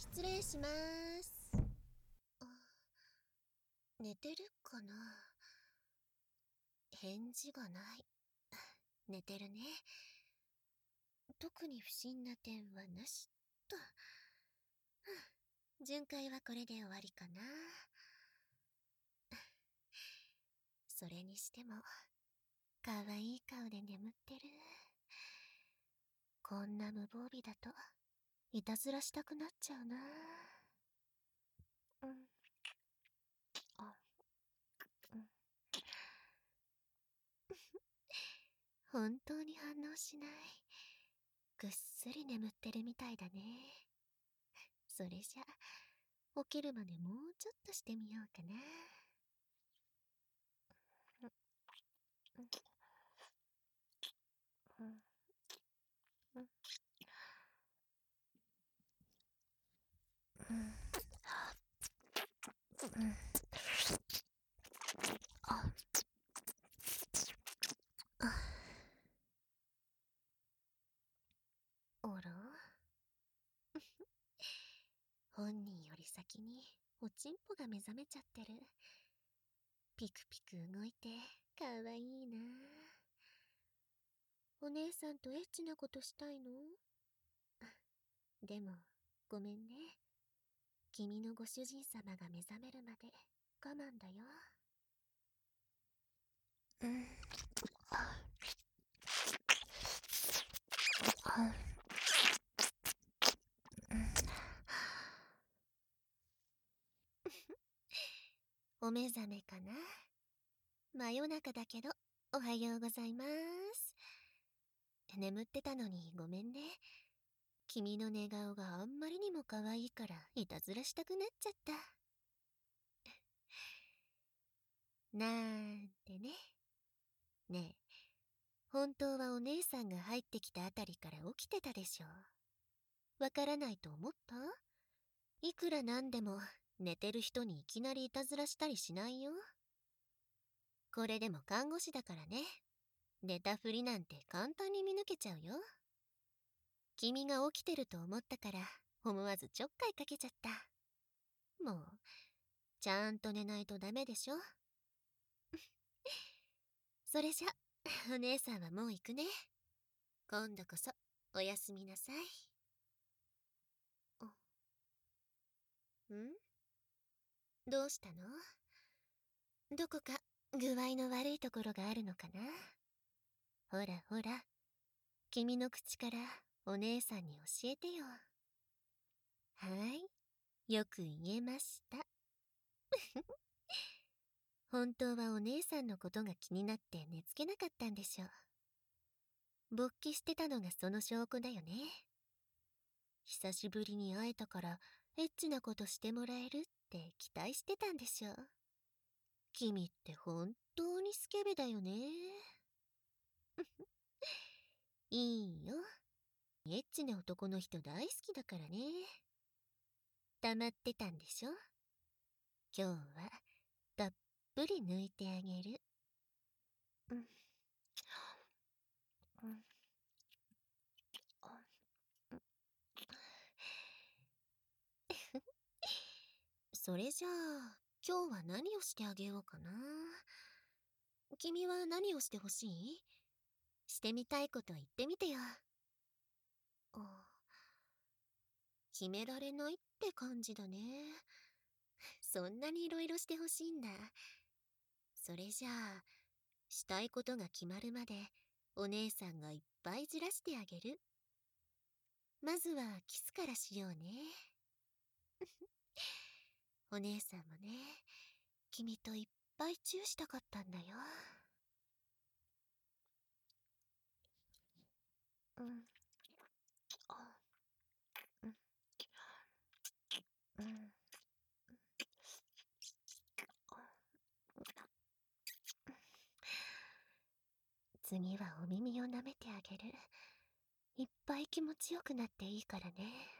失礼します。寝てるかな？返事がない。寝てるね。特に不審な点はなしと。巡回はこれで終わりかな。それにしても、かわいい顔で眠ってる。こんな無防備だと、いたずらしたくなっちゃうな。うん。あ、うん。本当に反応しない。ぐっすり眠ってるみたいだね。それじゃ、起きるまでもうちょっとしてみようかな。うんうんうんうんうんあああら本人より先におちんぽが目覚めちゃってる。ピクピク動いてかわいいな。お姉さんとエッチなことしたいの？でもごめんね。君のご主人様が目覚めるまで我慢だよ。うん。お目覚めかな？真夜中だけどおはようございます。眠ってたのにごめんね。君の寝顔があんまりにも可愛いからいたずらしたくなっちゃった。なんてね。ねえ本当はお姉さんが入ってきたあたりから起きてたでしょ。わからないと思った？いくらなんでも。寝てる人にいきなりいたずらしたりしないよ。これでも看護師だからね。寝たふりなんて簡単に見抜けちゃうよ。君が起きてると思ったから思わずちょっかいかけちゃった。もうちゃんと寝ないとダメでしょ。それじゃお姉さんはもう行くね。今度こそおやすみなさい。ん？どうしたの？どこか具合の悪いところがあるのかな？ほらほら君の口からお姉さんに教えてよ。はいよく言えました。本当はお姉さんのことが気になって寝つけなかったんでしょう。勃起してたのがその証拠だよね。久しぶりに会えたからエッチなことしてもらえるっって期待してたんでしょ。う君って本当にスケベだよね。いいよ。エッチな男の人大好きだからね。溜まってたんでしょ。今日はたっぷり抜いてあげる。うん。うん。それじゃあ今日は何をしてあげようかな？君は何をしてほしい？してみたいこと言ってみてよあ決められないって感じだね。そんなにいろいろしてほしいんだ。それじゃあしたいことが決まるまでお姉さんがいっぱいずらしてあげる。まずはキスからしようね。お姉さんもね君といっぱいチューしたかったんだよ。うん。あうん。うん。次はお耳を舐めてあげるいっぱい気持ちよくなっていいからね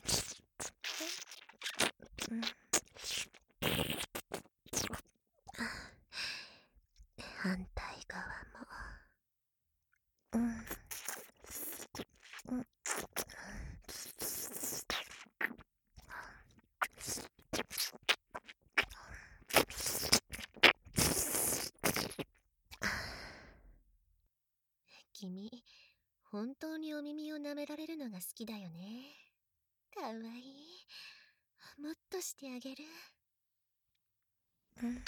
反対側もうんうん君本当にお耳を舐められるのが好きだよね。かわいい。もっとしてあげる。うん。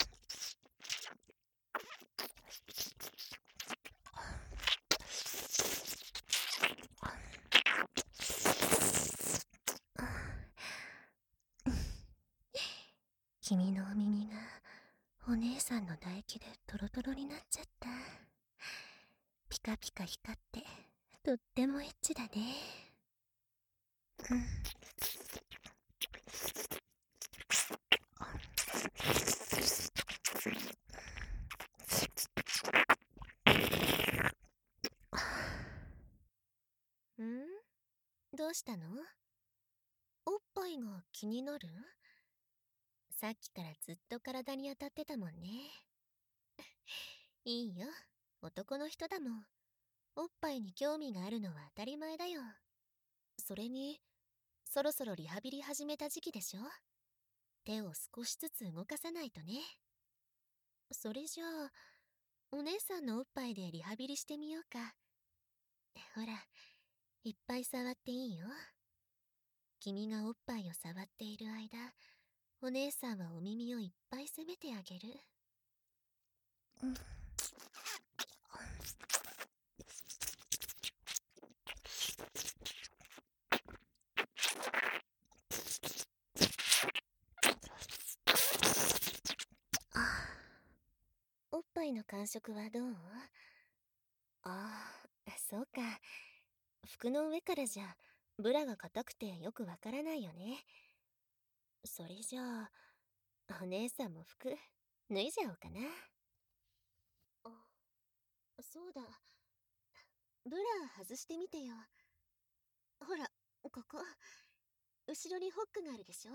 君のお耳がお姉さんの唾液でトロトロになっちゃった。ピカピカ光ってとってもエッチだね。うん？んどうしたの？おっぱいが気になる？さっきからずっと体に当たってたもんね。いいよ。男の人だもん。おっぱいに興味があるのは当たり前だよ。それに、そろそろリハビリ始めた時期でしょ？手を少しずつ動かさないとね。それじゃあ、お姉さんのおっぱいでリハビリしてみようか。ほら、いっぱい触っていいよ。君がおっぱいを触っている間、お姉さんはお耳をいっぱい責めてあげる。うんおっぱい感触はどう？ああ、そうか。服の上からじゃ、ブラが硬くてよくわからないよね。それじゃあ、お姉さんも服、脱いじゃおうかな。あ、そうだ。ブラ外してみてよ。ほら、ここ。後ろにホックがあるでしょ？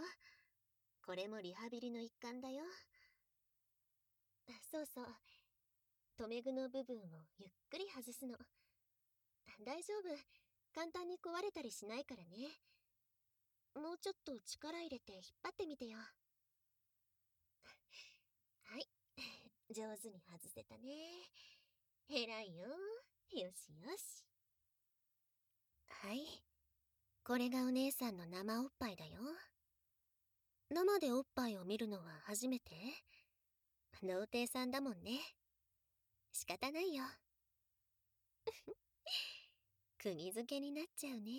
これもリハビリの一環だよ。そうそう。留め具の部分をゆっくり外すの。大丈夫。簡単に壊れたりしないからね。もうちょっと力入れて引っ張ってみてよ。はい。上手に外せたね。偉いよ。よしよし。はい。これがお姉さんの生おっぱいだよ。生でおっぱいを見るのは初めて童貞さんだもんね。仕方ないよ。釘付けになっちゃうね。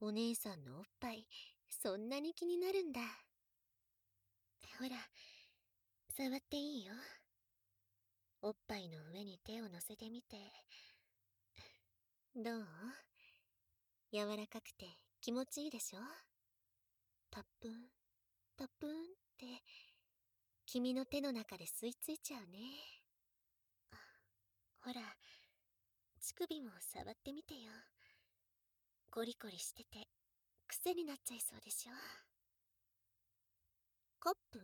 お姉さんのおっぱい、そんなに気になるんだ。ほら、触っていいよ。おっぱいの上に手を乗せてみて。どう？柔らかくて気持ちいいでしょ？タップン、タップンって、君の手の中で吸い付いちゃうね。ほら、乳首も触ってみてよ。コリコリしてて癖になっちゃいそうでしょ。カップ？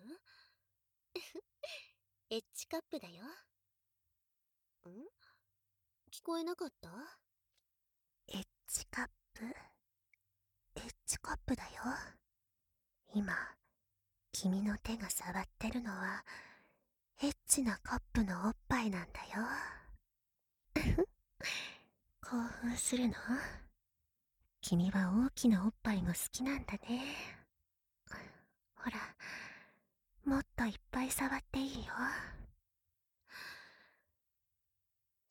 エッジカップだよ。ん？聞こえなかった？エッジカップ？エッジカップだよ。今君の手が触ってるのはエッチなカップのおっぱいなんだよ。興奮するの？君は大きなおっぱいが好きなんだね。ほら、もっといっぱい触っていいよ。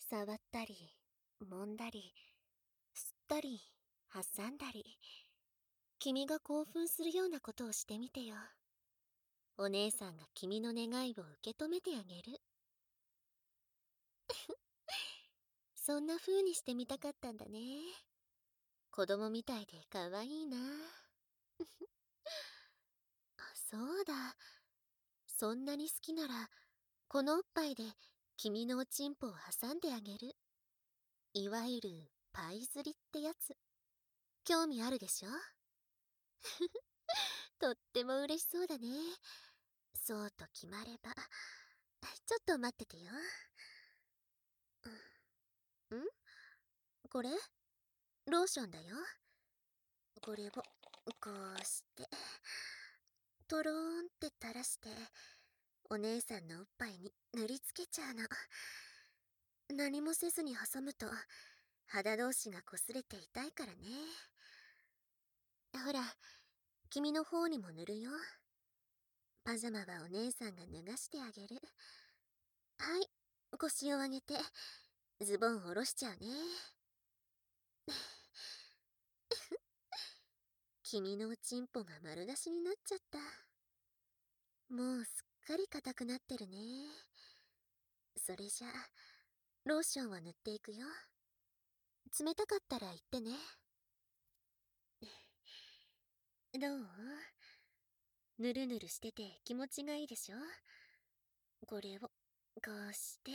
触ったり、揉んだり、吸ったり、挟んだり、君が興奮するようなことをしてみてよ。お姉さんが君の願いを受け止めてあげる。そんな風にしてみたかったんだね。子供みたいで可愛いな。あそうだ。そんなに好きならこのおっぱいで君のおちんぽを挟んであげる。いわゆるパイ釣りってやつ。興味あるでしょ？とっても嬉しそうだね。そうと決まれば。ちょっと待っててよ。ん？これ？ローションだよ。これを、こうして、とろーんって垂らして、お姉さんのおっぱいに塗りつけちゃうの。何もせずに挟むと、肌同士が擦れて痛いからね。ほら、君の方にも塗るよ。パジャマはお姉さんが脱がしてあげる。はい、腰を上げて、ズボン下ろしちゃうね。君のおちんぽが丸出しになっちゃった。もうすっかり硬くなってるね。それじゃ、ローションは塗っていくよ。冷たかったら言ってね。どう？ぬるぬるしてて気持ちがいいでしょ？これを、こうして、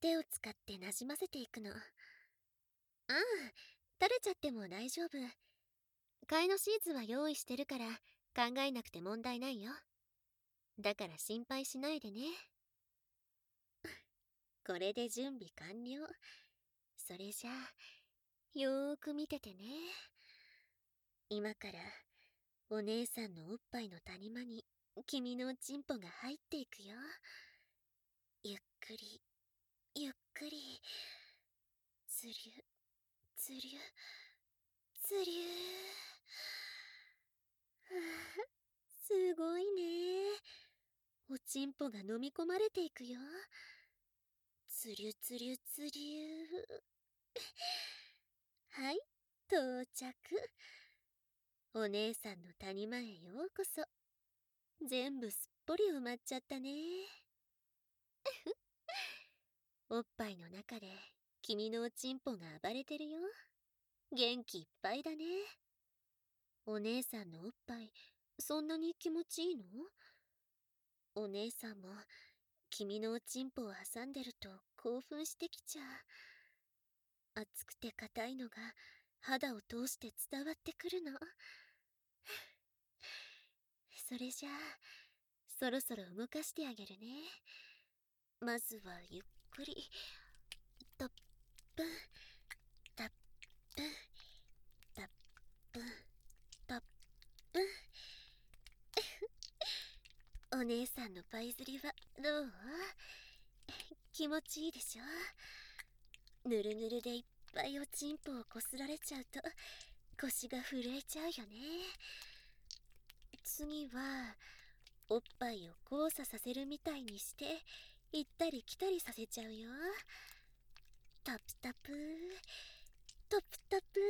手を使ってなじませていくの。ああ、垂れちゃっても大丈夫。替えのシーツは用意してるから考えなくて問題ないよ。だから心配しないでね。これで準備完了。それじゃあ、よーく見ててね。今からお姉さんのおっぱいの谷間に君のおちんぽが入っていくよ。ゆっくり、ゆっくり。つりゅ、つりゅ、つりゅ。すごいね。おちんぽが飲み込まれていくよ。つりゅつりゅつりゅ。はい、到着。お姉さんの谷間へようこそ。全部すっぽり埋まっちゃったね。おっぱいの中で君のおちんぽが暴れてるよ。元気いっぱいだね。お姉さんのおっぱい、そんなに気持ちいいの？お姉さんも君のおちんぽを挟んでると興奮してきちゃう。熱くて硬いのが肌を通して伝わってくるの。それじゃあ、そろそろ動かしてあげるね。まずはゆっくり、タップン、タップン、タップン、タップン。お姉さんのパイズリはどう？気持ちいいでしょ？ぬるぬるでいっぱいおちんぽをこすられちゃうと腰が震えちゃうよね。次はおっぱいを交差させるみたいにして行ったり来たりさせちゃうよ。タプタプ。タプタプ。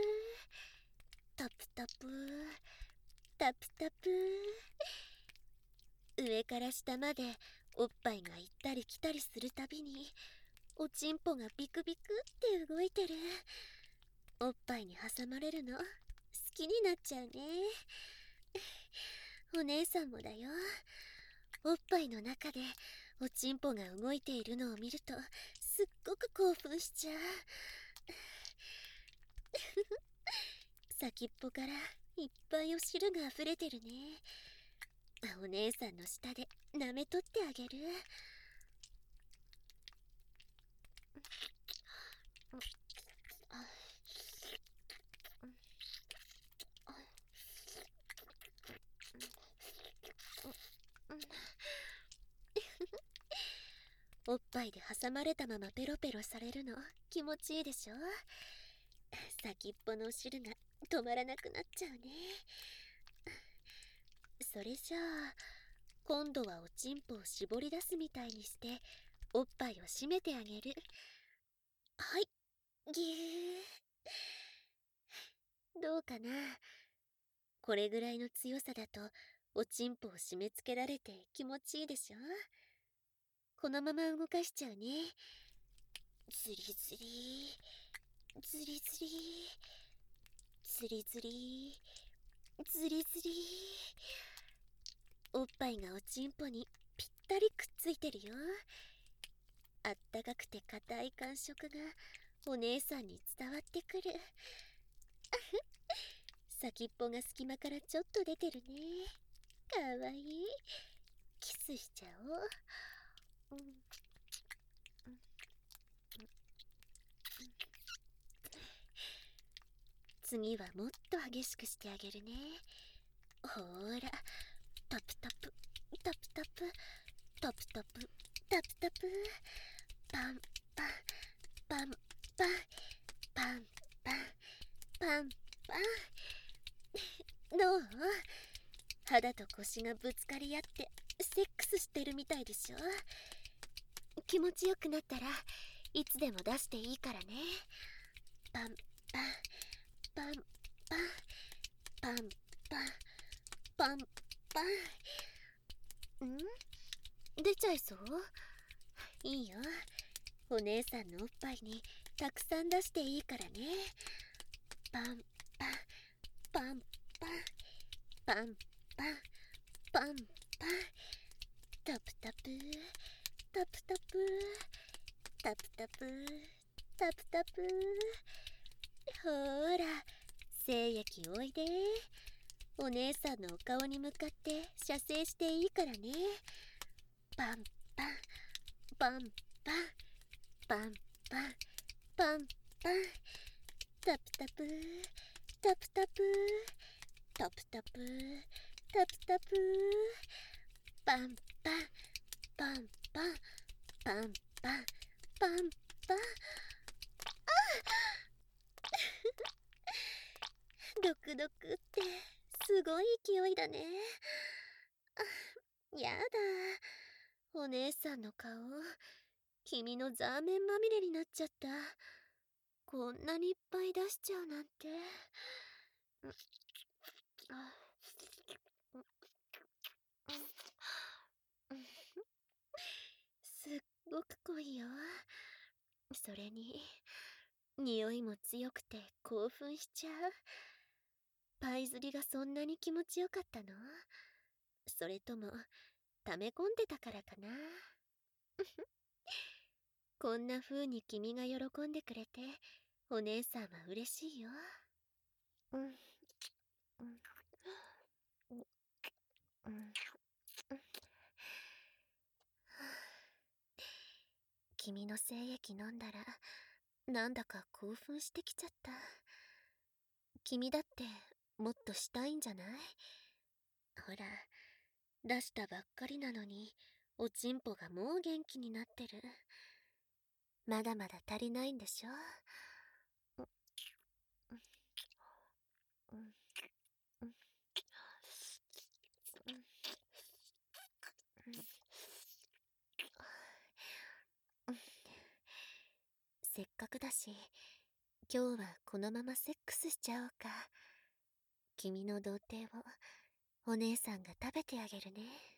タプタプ。タプタプ。上から下までおっぱいが行ったり来たりするたびにおちんぽがビクビクって動いてる。おっぱいに挟まれるの好きになっちゃうね。お姉さんもだよ。おっぱいの中でおちんぽが動いているのを見るとすっごく興奮しちゃう。先っぽからいっぱいお汁が溢れてるね。お姉さんの下で舐めとってあげる。おっぱいで挟まれたままペロペロされるの気持ちいいでしょ？先っぽのお汁が止まらなくなっちゃうね。それじゃあ、今度はおちんぽを絞り出すみたいにして、おっぱいを締めてあげる。はい、ぎゅー。どうかな？これぐらいの強さだと、おちんぽを締め付けられて気持ちいいでしょ？このまま動かしちゃうね。ズリズリ、ズリズリ、ズリズリ、ズリズリ。おっぱいがおちんぽにぴったりくっついてるよ。あったかくて硬い感触がお姉さんに伝わってくる。先っぽが隙間からちょっと出てるね。かわいい。キスしちゃおう。次はもっと激しくしてあげるねほーらタプタプタプタプタプタプタプタプパンパンパンパンパンパンパンパンどう肌と腰がぶつかり合ってセックスしてるみたいでしょ気持ちよくなったらいつでも出していいからね。パンパンパンパンパンパンパンパン。ん？出ちゃいそう？いいよ。お姉さんのおっぱいにたくさん出していいからね。パンパンパンパンパンパンパンパンタプタプタプタプ。タプタプ。タプタプ。ほーら精液おいで。お姉さんのお顔に向かって射精していいからね。パンパン。パンパン。パンパン。パンパン。タプタプ。タプタプ。タプタプ。タプタプ。パンパン。パンパンパンパンパンパンあドクドクってすごい勢いだねやだお姉さんの顔君のザーメンまみれになっちゃったこんなにいっぱい出しちゃうなんてすっごく濃いよ。それに匂いも強くて興奮しちゃう。パイ釣りがそんなに気持ちよかったの？それとも溜め込んでたからかな？こんな風に君が喜んでくれてお姉さんは嬉しいよ。うん。うん。うん。君の精液飲んだらなんだか興奮してきちゃった。君だってもっとしたいんじゃない？ほら出したばっかりなのにおちんぽがもう元気になってる。まだまだ足りないんでしょ？だし今日はこのままセックスしちゃおうか。君の童貞をお姉さんが食べてあげるね。